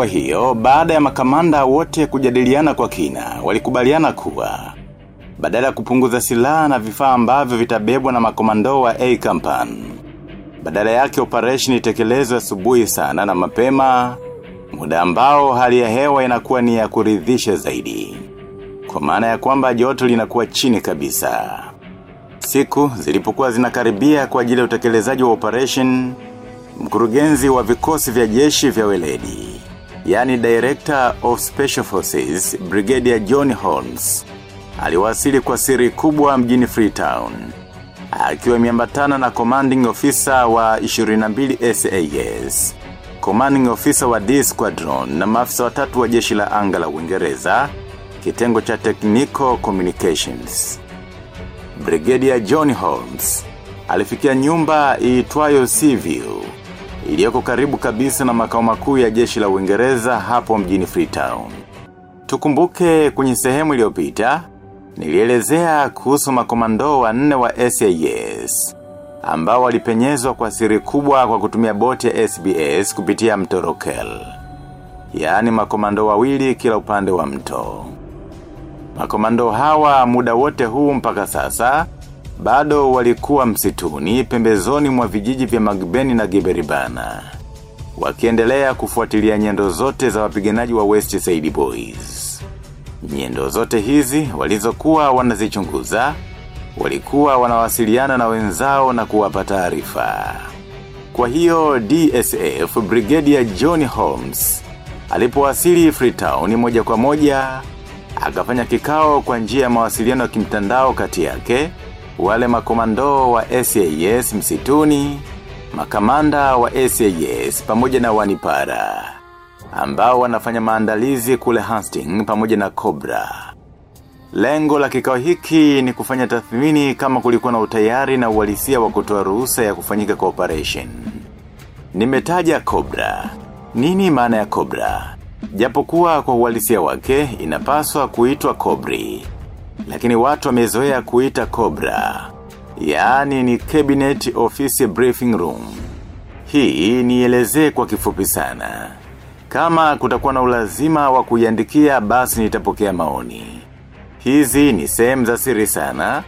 Kwa hiyo, baada ya makamanda wote kujadiliana kwa kina, walikubaliana kuwa. Badala ya kupunguza silaha na vifaa ambavyo vitabebwa na makomando wa A-Company. Badala yake operation itekelezwe asubuhi sana na mapema, muda ambao hali ya hewa inakuwa ni ya kuridhisha zaidi. Kwa maana ya kwamba joto linakuwa chini kabisa. Siku zilipokuwa zinakaribia kwa ajili ya utekelezaji wa operation, mkurugenzi wa vikosi vya jeshi vya weledi, yani Director of Special Forces, Brigadier John Holmes, aliwasili kwa siri kubwa mjini Freetown. Akiwa miambatana na commanding officer wa 22 SAS, commanding officer wa D Squadron na maafisa watatu wa jeshi la anga la Uingereza, kitengo cha Technical Communications. Brigadier John Holmes alifikia nyumba iitwayo Seaview iliyoko karibu kabisa na makao makuu ya jeshi la Uingereza hapo mjini Freetown. Tukumbuke kwenye sehemu iliyopita nilielezea kuhusu makomando wanne wa SAS ambao walipenyezwa kwa siri kubwa kwa kutumia boti ya SBS kupitia mto Rokel. Yaani makomando wawili kila upande wa mto. Makomando hawa muda wote huu mpaka sasa, bado walikuwa msituni pembezoni mwa vijiji vya Magbeni na Giberibana. Wakiendelea kufuatilia nyendo zote za wapiganaji wa West Side Boys. Nyendo zote hizi walizokuwa wanazichunguza, walikuwa wanawasiliana na wenzao na kuwapa taarifa. Kwa hiyo DSF Brigadier John Holmes alipowasili Freetown moja kwa moja akafanya kikao kwa njia ya mawasiliano ya kimtandao kati yake, wale makomando wa SAS msituni, makamanda wa SAS pamoja na wanipara, ambao wanafanya maandalizi kule Hastings pamoja na Cobra. Lengo la kikao hiki ni kufanya tathmini kama kulikuwa na utayari na uhalisia wa kutoa ruhusa ya kufanyika kwa operation. Nimetaja Cobra. Nini maana ya Cobra? Japokuwa kwa uhalisia wake inapaswa kuitwa Cobri. Lakini watu wamezoea kuita Cobra. Yaani ni Cabinet Office Briefing Room. Hii nielezee kwa kifupi sana. Kama kutakuwa na ulazima wa kuiandikia basi nitapokea maoni. Hizi ni sehemu za siri sana,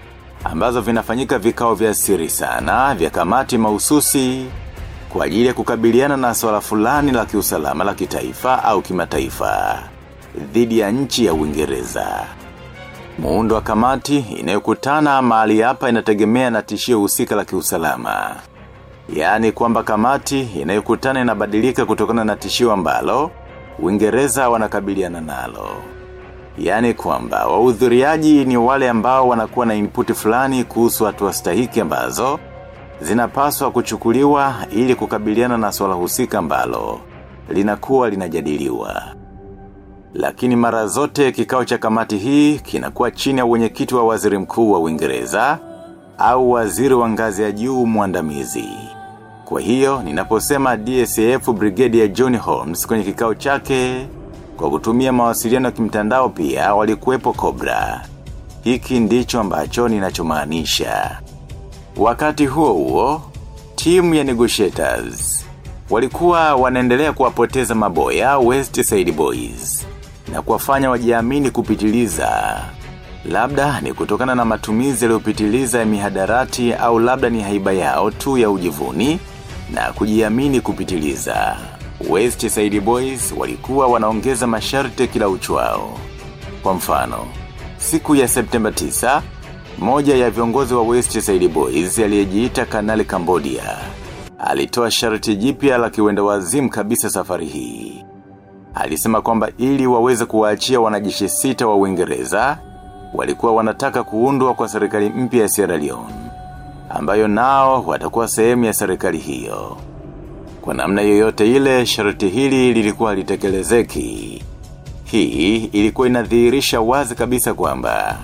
ambazo vinafanyika vikao vya siri sana, vya kamati mahususi kwa ajili ya kukabiliana na swala fulani la kiusalama la kitaifa au kimataifa, dhidi ya nchi ya Uingereza. Muundo wa kamati inayokutana mahali hapa inategemea na tishio husika la kiusalama. Yaani kwamba kamati inayokutana inabadilika kutokana na tishio ambalo, Uingereza wanakabiliana nalo. Yaani kwamba wahudhuriaji ni wale ambao wanakuwa na input fulani kuhusu hatua stahiki ambazo zinapaswa kuchukuliwa ili kukabiliana na swala husika ambalo linakuwa linajadiliwa. Lakini mara zote kikao cha kamati hii kinakuwa chini ya wenyekiti wa waziri mkuu wa Uingereza au waziri wa ngazi ya juu mwandamizi. Kwa hiyo, ninaposema DSAF ya John Holmes kwenye kikao chake, kwa kutumia mawasiliano ya kimtandao pia walikuwepo Cobra. Hiki ndicho ambacho ninachomaanisha. Wakati huo huo, timu ya negotiators walikuwa wanaendelea kuwapoteza maboya West Side Boys na kuwafanya wajiamini kupitiliza. Labda ni kutokana na matumizi yaliyopitiliza ya mihadarati au labda ni haiba yao tu ya ujivuni na kujiamini kupitiliza. West Side Boys walikuwa wanaongeza masharti kila uchwao. Kwa mfano, siku ya Septemba 9, moja ya viongozi wa West Side Boys aliyejiita Kanali Cambodia. Alitoa sharti jipya la kiwenda wazimu kabisa safari hii. Alisema kwamba ili waweze kuwaachia wanajeshi sita wa Uingereza, walikuwa wanataka kuundwa kwa serikali mpya ya Sierra Leone, ambayo nao watakuwa sehemu ya serikali hiyo. Kwa namna yoyote ile, sharti hili lilikuwa litekelezeki. Hii ilikuwa inadhihirisha wazi kabisa kwamba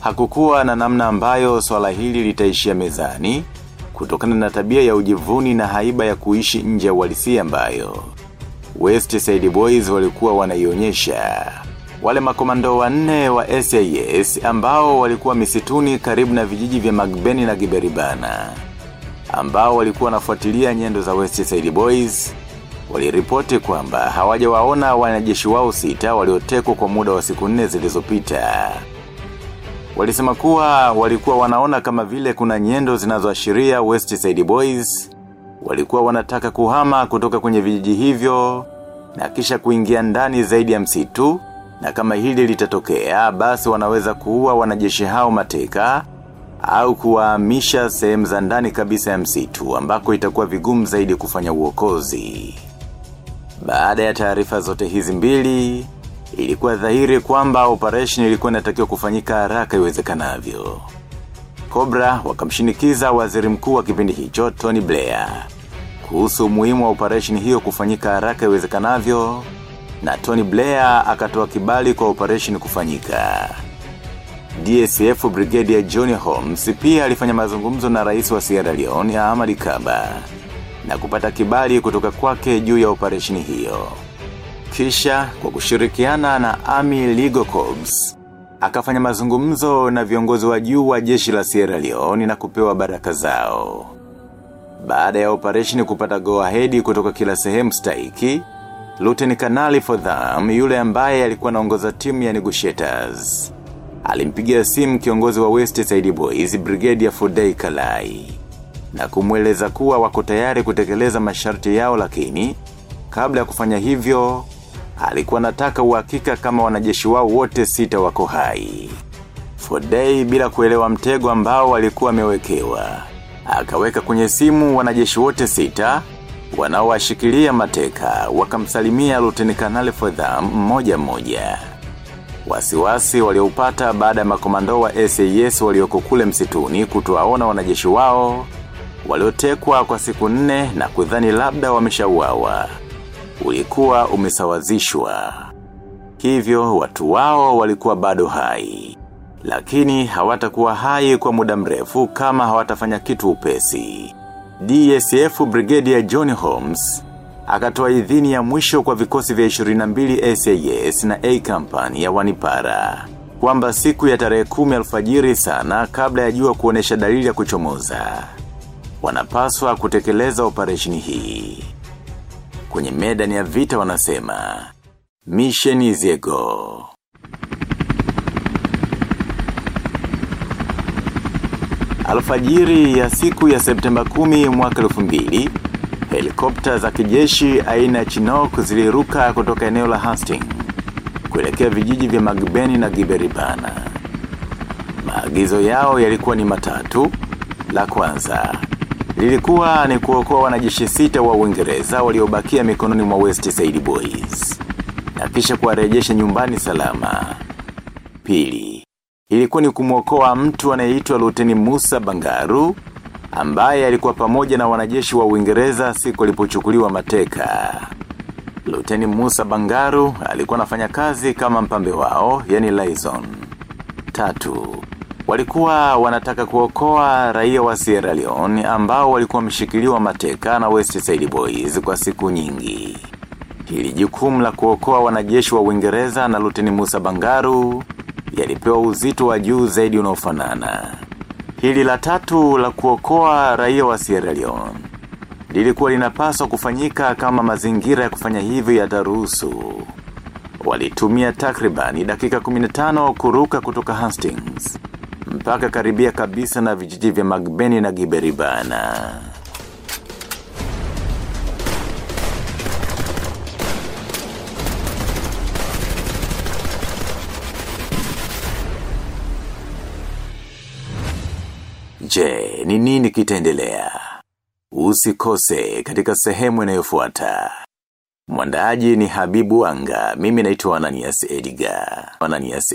hakukuwa na namna ambayo swala hili litaishia mezani kutokana na tabia ya ujivuni na haiba ya kuishi nje ya uhalisia ambayo West Side Boys walikuwa wanaionyesha. Wale makomando wanne wa SAS ambao walikuwa misituni karibu na vijiji vya Magbeni na Giberibana ambao walikuwa wanafuatilia nyendo za West Side Boys waliripoti kwamba hawajawaona wanajeshi wao sita waliotekwa kwa muda wa siku nne zilizopita. Walisema kuwa walikuwa wanaona kama vile kuna nyendo zinazoashiria West Side Boys, walikuwa wanataka kuhama kutoka kwenye vijiji hivyo, na kisha kuingia ndani zaidi ya msitu, na kama hili litatokea, basi wanaweza kuua wanajeshi hao mateka, au kuwahamisha sehemu za ndani kabisa ya msitu, ambako itakuwa vigumu zaidi kufanya uokozi. Baada ya taarifa zote hizi mbili, ilikuwa dhahiri kwamba operation ilikuwa inatakiwa kufanyika haraka iwezekanavyo. Cobra wakamshinikiza waziri mkuu wa kipindi hicho Tony Blair kuhusu umuhimu wa operation hiyo kufanyika haraka iwezekanavyo na Tony Blair akatoa kibali kwa operation kufanyika. DSF Brigadier Johnny Holmes pia alifanya mazungumzo na rais wa Sierra Leone ya Amadi Kaba na kupata kibali kutoka kwake juu ya operation hiyo. Kisha, kwa kushirikiana na Army Legal Corps, akafanya mazungumzo na viongozi wa juu wa jeshi la Sierra Leone na kupewa baraka zao. Baada ya operation kupata go ahead kutoka kila sehemu stahiki, Lieutenant Kanali Fordham yule ambaye alikuwa anaongoza timu ya negotiators. Alimpigia simu kiongozi wa West Side Boys ya Fudei Kalai na kumweleza kuwa wako tayari kutekeleza masharti yao lakini kabla ya kufanya hivyo alikuwa nataka uhakika kama wanajeshi wao wote sita wako hai. Fodei bila kuelewa mtego ambao walikuwa wamewekewa akaweka kwenye simu wanajeshi wote sita wanaowashikilia mateka wakamsalimia Luteni Kanali Fodham mmoja mmoja. Wasiwasi walioupata baada ya makomando wa SAS walioko kule msituni kutoaona wanajeshi wao waliotekwa kwa siku nne na kudhani labda wameshauawa ulikuwa umesawazishwa. Hivyo watu wao walikuwa bado hai. Lakini hawatakuwa hai kwa muda mrefu kama hawatafanya kitu upesi. DSF Brigadier John Holmes akatoa idhini ya mwisho kwa vikosi vya 22 SAS na A Company ya Wanipara kwamba siku ya tarehe 10 alfajiri sana kabla ya jua kuonesha dalili ya kuchomoza wanapaswa kutekeleza operation hii. Kwenye medani ya vita wanasema Mission is a. Alfajiri ya siku ya Septemba 10 mwaka 2000, helikopta za kijeshi aina ya Chinook ziliruka kutoka eneo la Hastings kuelekea vijiji vya Magbeni na Giberibana. Maagizo yao yalikuwa ni matatu. La kwanza, lilikuwa ni kuokoa wanajeshi sita wa Uingereza waliobakia mikononi mwa West Side Boys na kisha kuwarejesha nyumbani salama. Pili, ilikuwa ni kumwokoa mtu anayeitwa Luteni Musa Bangaru ambaye alikuwa pamoja na wanajeshi wa Uingereza siku alipochukuliwa mateka. Luteni Musa Bangaru alikuwa anafanya kazi kama mpambe wao, yani Liaison. Tatu, walikuwa wanataka kuokoa raia wa Sierra Leone ambao walikuwa wameshikiliwa mateka na West Side Boys kwa siku nyingi. Hili jukumu la kuokoa wanajeshi wa Uingereza na Luteni Musa Bangaru yalipewa uzito wa juu zaidi unaofanana. Hili la tatu la kuokoa raia wa Sierra Leone lilikuwa linapaswa kufanyika kama mazingira ya kufanya hivyo yataruhusu. Walitumia takribani dakika 15 kuruka kutoka Hastings mpaka karibia kabisa na vijiji vya Magbeni na Giberibana. Je, ni nini kitaendelea? Usikose katika sehemu inayofuata. Mwandaaji ni Habibu wanga mimi naitwa Ananias Edgar. Ananias